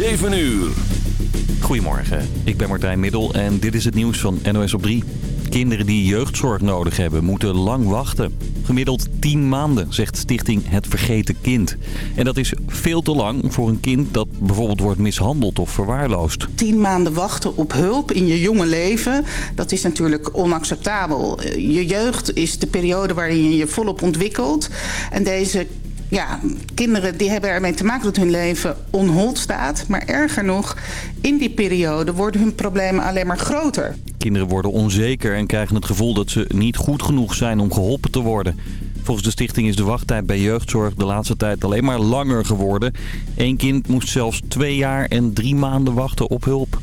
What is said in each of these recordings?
7 uur. Goedemorgen, ik ben Martijn Middel en dit is het nieuws van NOS op 3. Kinderen die jeugdzorg nodig hebben moeten lang wachten. Gemiddeld 10 maanden, zegt stichting Het Vergeten Kind. En dat is veel te lang voor een kind dat bijvoorbeeld wordt mishandeld of verwaarloosd. 10 maanden wachten op hulp in je jonge leven, dat is natuurlijk onacceptabel. Je jeugd is de periode waarin je je volop ontwikkelt. En deze ja, kinderen die hebben ermee te maken dat hun leven onhold staat. Maar erger nog, in die periode worden hun problemen alleen maar groter. Kinderen worden onzeker en krijgen het gevoel dat ze niet goed genoeg zijn om geholpen te worden. Volgens de stichting is de wachttijd bij jeugdzorg de laatste tijd alleen maar langer geworden. Eén kind moest zelfs twee jaar en drie maanden wachten op hulp.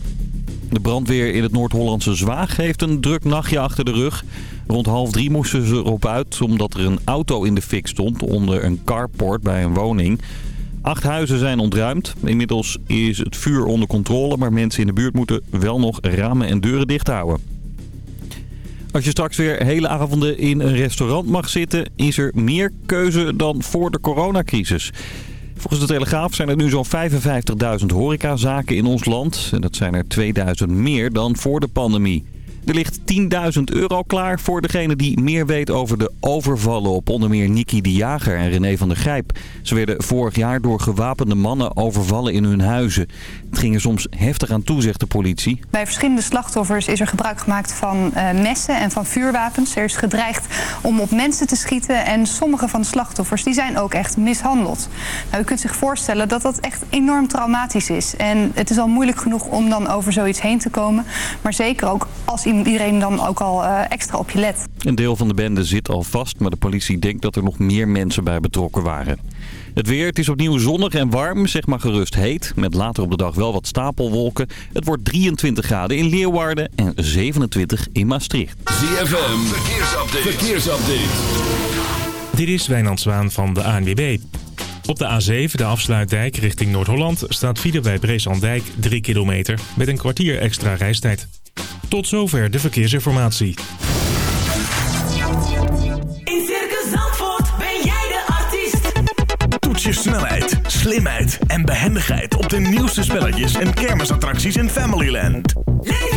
De brandweer in het Noord-Hollandse Zwaag heeft een druk nachtje achter de rug. Rond half drie moesten ze erop uit omdat er een auto in de fik stond onder een carport bij een woning. Acht huizen zijn ontruimd. Inmiddels is het vuur onder controle, maar mensen in de buurt moeten wel nog ramen en deuren dicht houden. Als je straks weer hele avonden in een restaurant mag zitten, is er meer keuze dan voor de coronacrisis. Volgens de Telegraaf zijn er nu zo'n 55.000 horecazaken in ons land. En dat zijn er 2000 meer dan voor de pandemie. Er ligt 10.000 euro klaar voor degene die meer weet over de overvallen op onder meer Nicky de Jager en René van der Grijp. Ze werden vorig jaar door gewapende mannen overvallen in hun huizen. Het ging er soms heftig aan toe, zegt de politie. Bij verschillende slachtoffers is er gebruik gemaakt van uh, messen en van vuurwapens. Er is gedreigd om op mensen te schieten en sommige van de slachtoffers die zijn ook echt mishandeld. Nou, u kunt zich voorstellen dat dat echt enorm traumatisch is. En het is al moeilijk genoeg om dan over zoiets heen te komen. Maar zeker ook als iemand iedereen dan ook al uh, extra op je let. Een deel van de bende zit al vast, maar de politie denkt dat er nog meer mensen bij betrokken waren. Het weer, het is opnieuw zonnig en warm, zeg maar gerust heet. Met later op de dag wel wat stapelwolken. Het wordt 23 graden in Leeuwarden en 27 in Maastricht. ZFM, verkeersupdate. verkeersupdate. Dit is Wijnand Zwaan van de ANWB. Op de A7, de afsluitdijk richting Noord-Holland, staat file bij Breeslanddijk 3 kilometer met een kwartier extra reistijd. Tot zover de verkeersinformatie. In Circus Zandvoort ben jij de artiest. Toets je snelheid, slimheid en behendigheid op de nieuwste spelletjes en kermisattracties in Familyland. Leef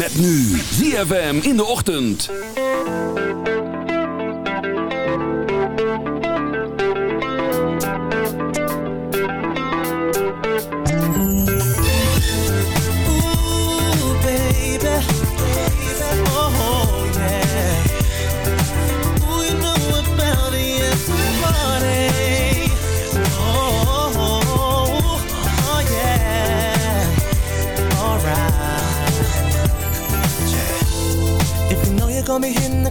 Met nu ZFM in de ochtend. Ooh, baby.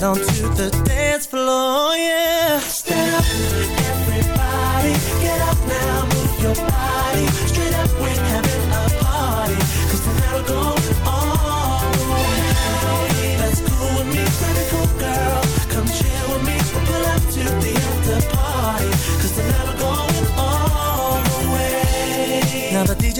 Get onto the dance floor, yeah. Stand up,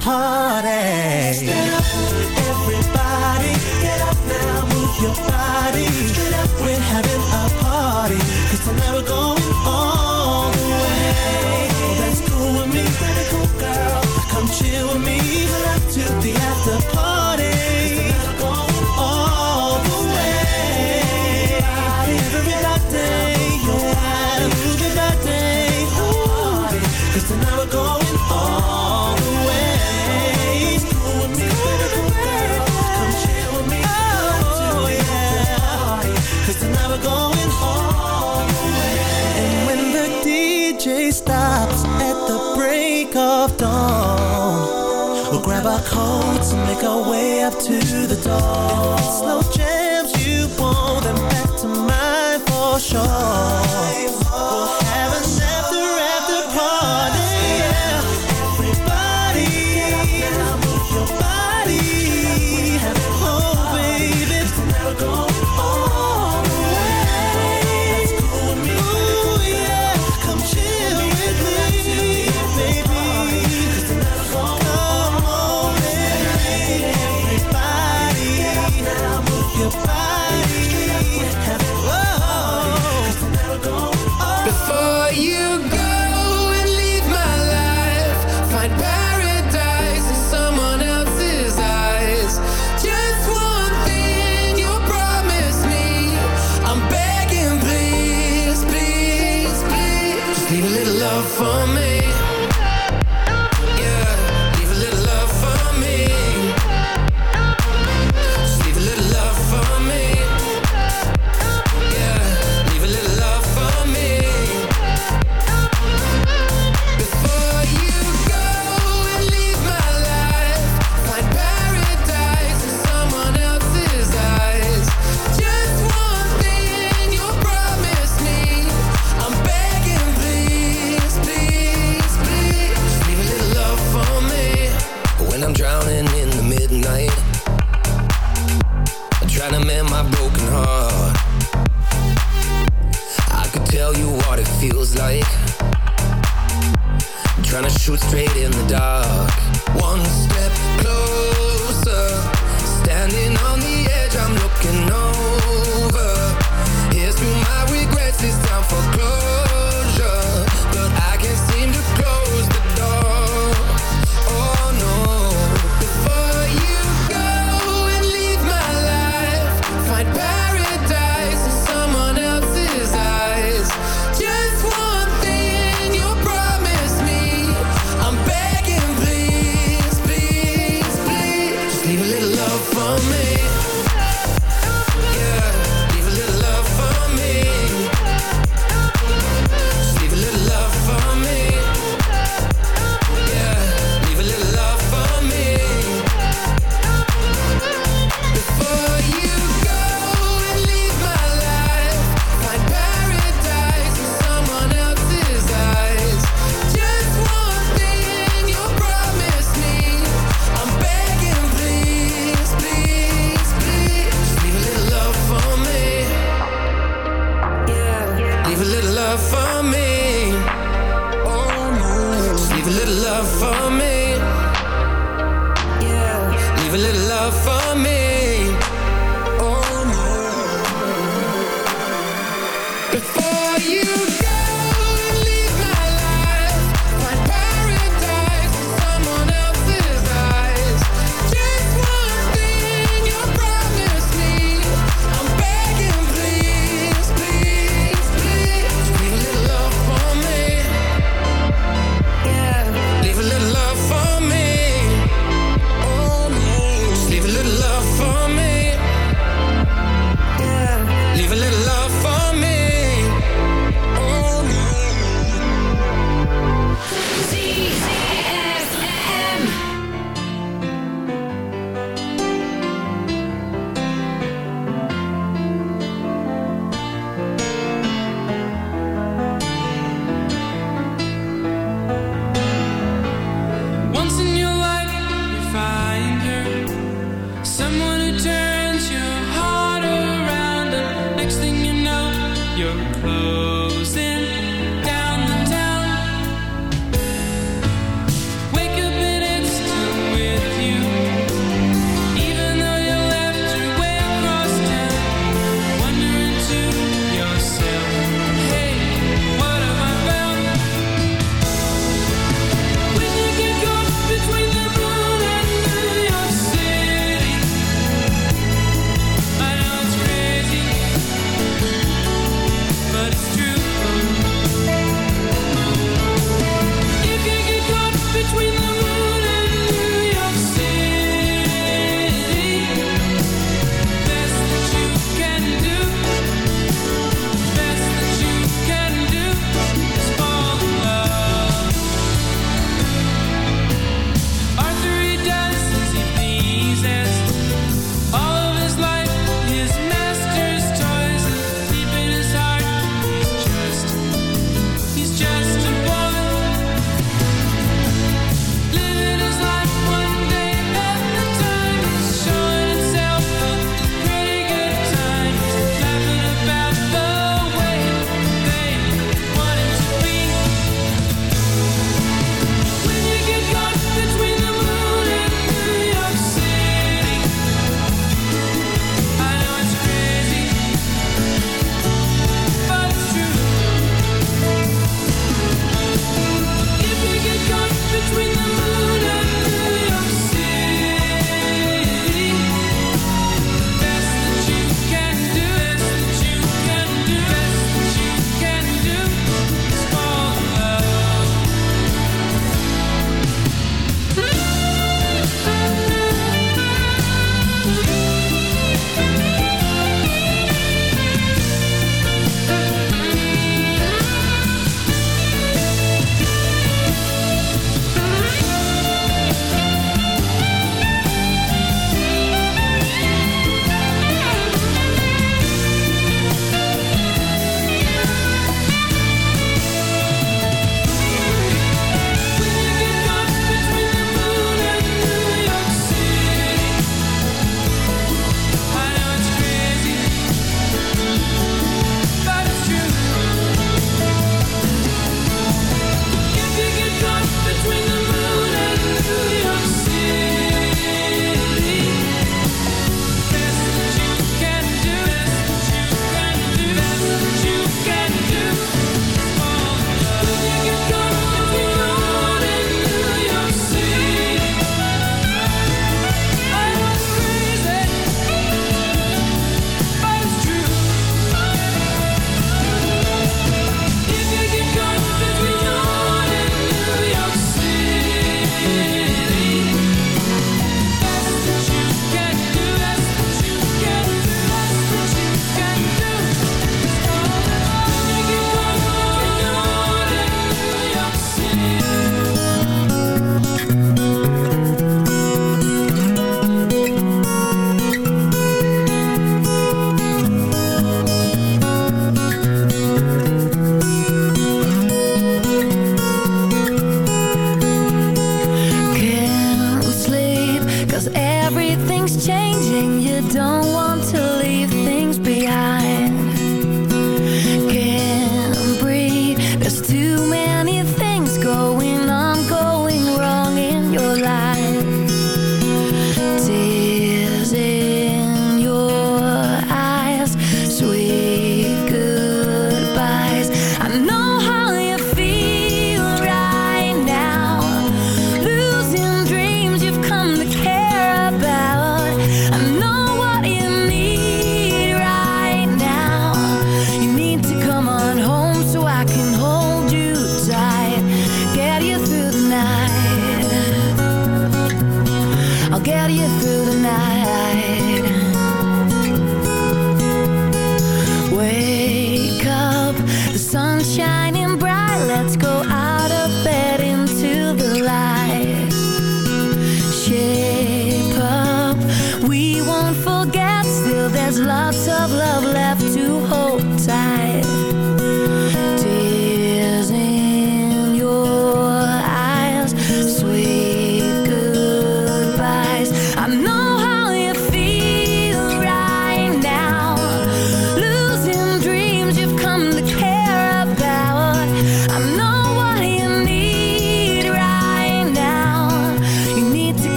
party. Stand up, everybody. make our way up to the door. Slow jams, you pull them back to mine for sure.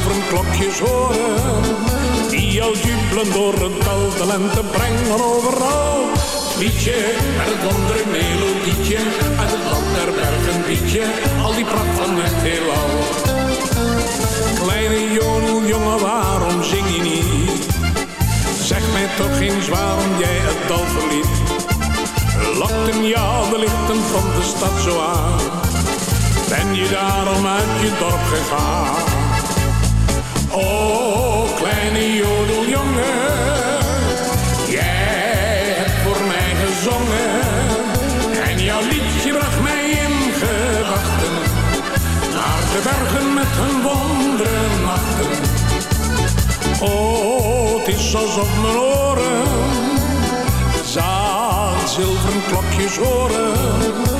Zilveren klokjes horen. Die al jubelen door het dal de lente brengen overal. Liedje met het wondere melodietje, uit het land der bergen liedje, al die pracht van het heelal. Kleine jonel, jongen, waarom zing je niet? Zeg mij toch eens waarom jij het dal verliet. Lokten jou de lichten van de stad zo aan? Ben je daarom uit je dorp gegaan? Oh, kleine jodeljongen, jij hebt voor mij gezongen. En jouw liedje bracht mij in gedachten naar de bergen met hun wonderen nachten. Oh, het is alsof mijn oren zaad zilveren klokjes horen.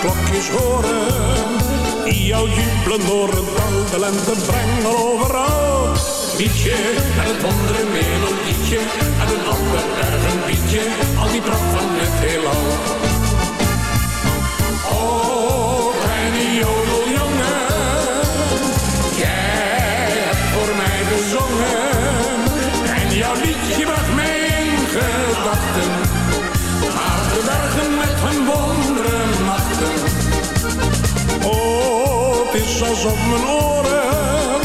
Klokjes horen. Die jou jubelen door het dal, de lente brengen overal. Liedje met het wondere melodietje, en een ander bergen liedje, al die pracht van het heelal. Is alsof mijn oren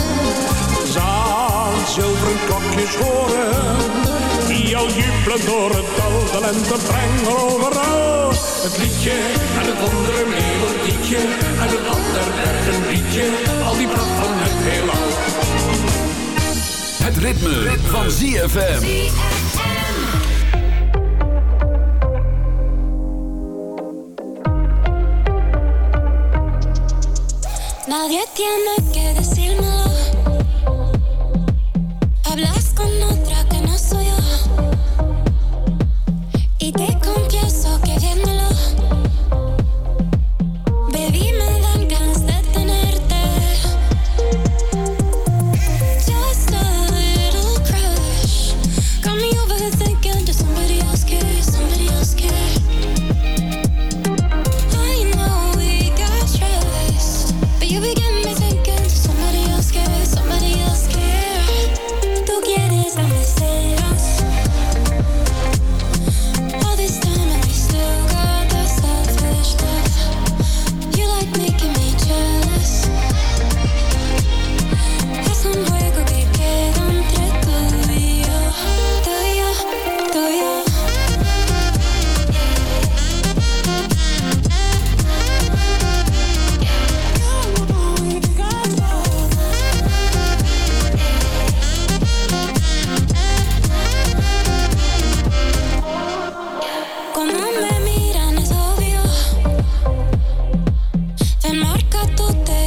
zaad zilveren klokjes horen. Die al jubelen door het dal, de lente brengen overal. Het liedje en het wondere melodietje en het ander bergen liedje, al die pracht van het heelal. Het ritme, van ZFM. Nadie tiene que decírmelo. toca tu te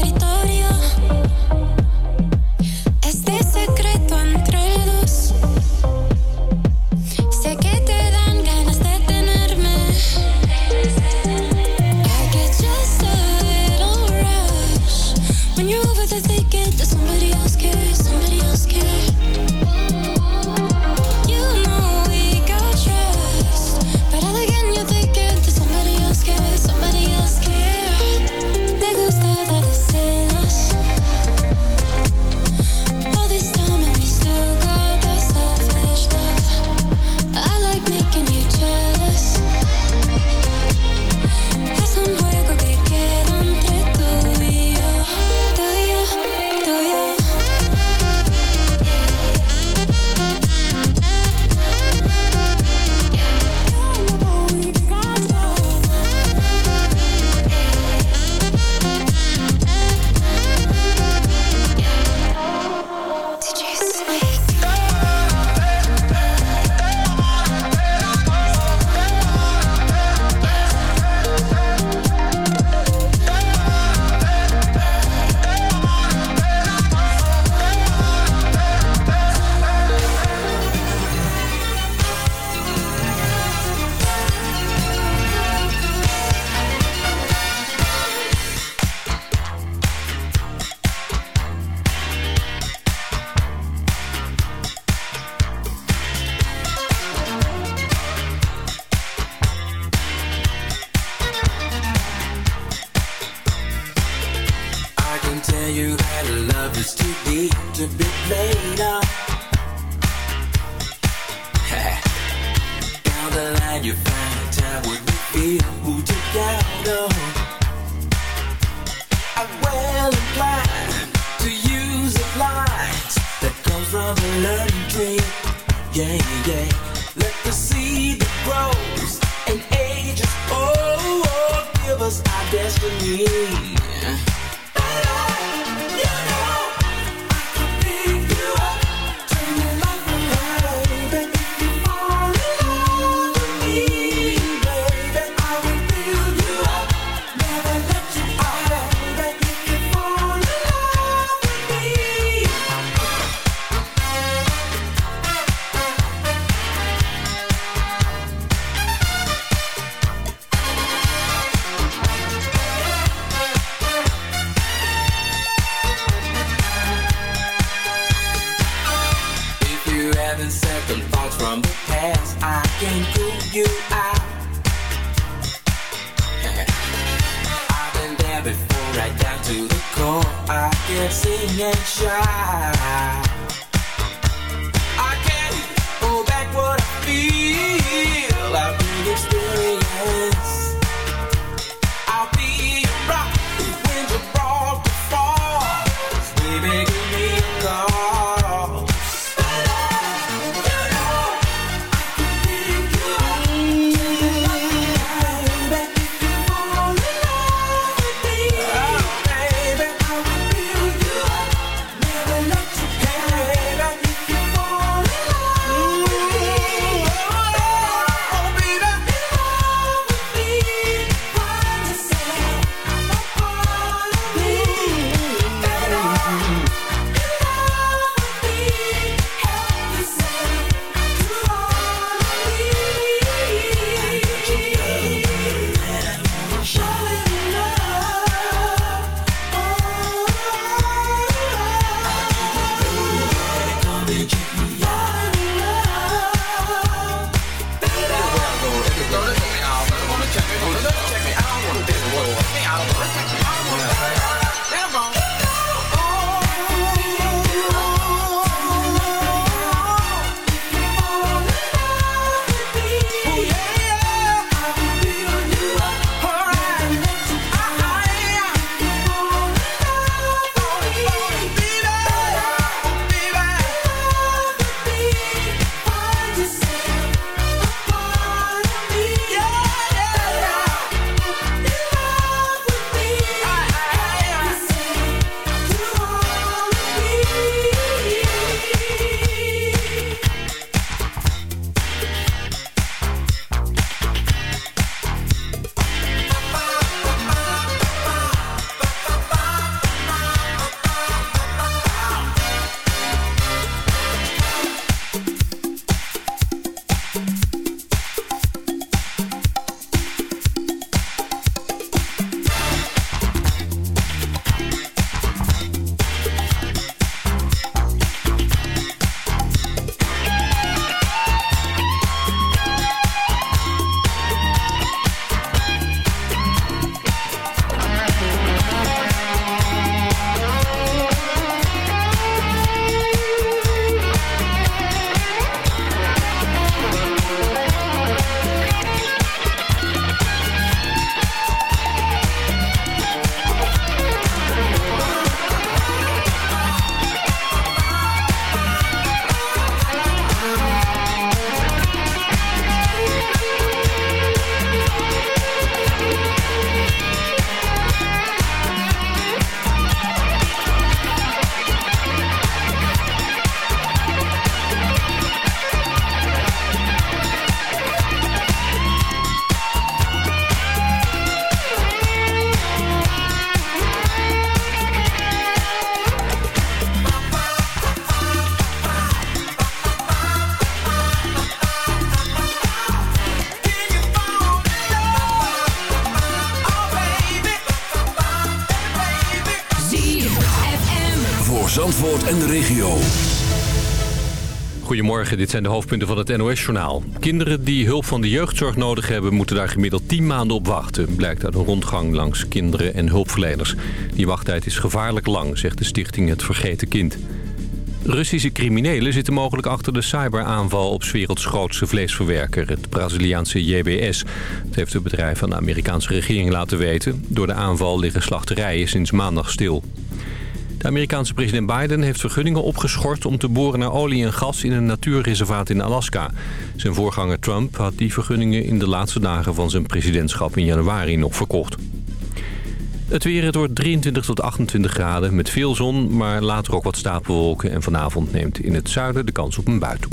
you find time with me feel who on I'm well inclined to use the lines that comes from the learning tree. Yeah, yeah. Let the seed that grows and ages. Oh, oh give us our destiny. Dit zijn de hoofdpunten van het NOS-journaal. Kinderen die hulp van de jeugdzorg nodig hebben... moeten daar gemiddeld 10 maanden op wachten... blijkt uit een rondgang langs kinderen en hulpverleners. Die wachttijd is gevaarlijk lang, zegt de stichting Het Vergeten Kind. Russische criminelen zitten mogelijk achter de cyberaanval... op 's werelds grootste vleesverwerker, het Braziliaanse JBS. Dat heeft het bedrijf aan de Amerikaanse regering laten weten. Door de aanval liggen slachterijen sinds maandag stil. De Amerikaanse president Biden heeft vergunningen opgeschort om te boren naar olie en gas in een natuurreservaat in Alaska. Zijn voorganger Trump had die vergunningen in de laatste dagen van zijn presidentschap in januari nog verkocht. Het weer, het wordt 23 tot 28 graden met veel zon, maar later ook wat stapelwolken. En vanavond neemt in het zuiden de kans op een bui toe.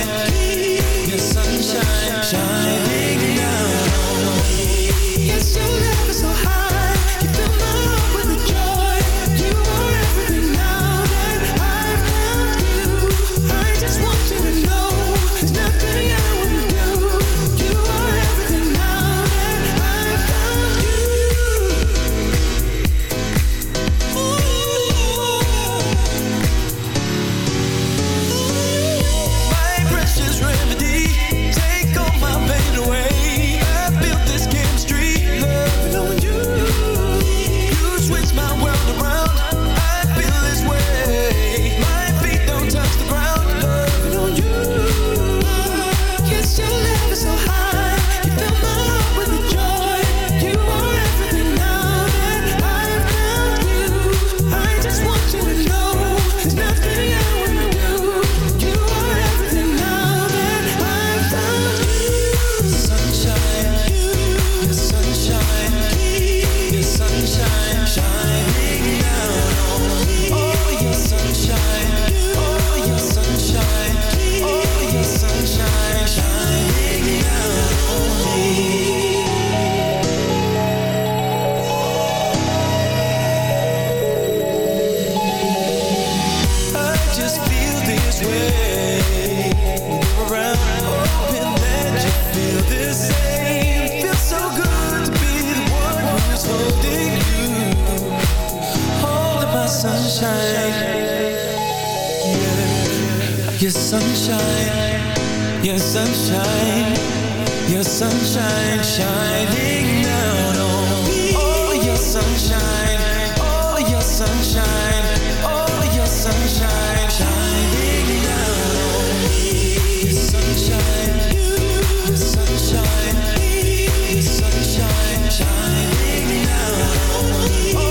sunshine. Your sunshine. Your sunshine. Your sunshine shining down on me. Oh, your sunshine. Oh, your sunshine. Oh, your sunshine shining down on me. Sunshine. Sunshine. Sunshine shining down on me.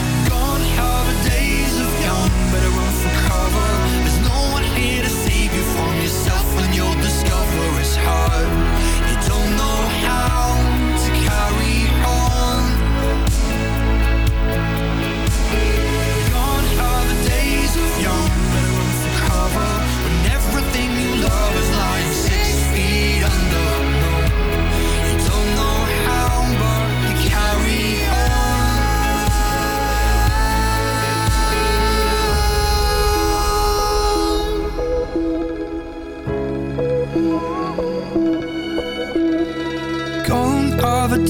heart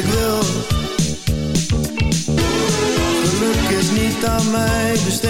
ik wil. Geluk is niet aan mij besteed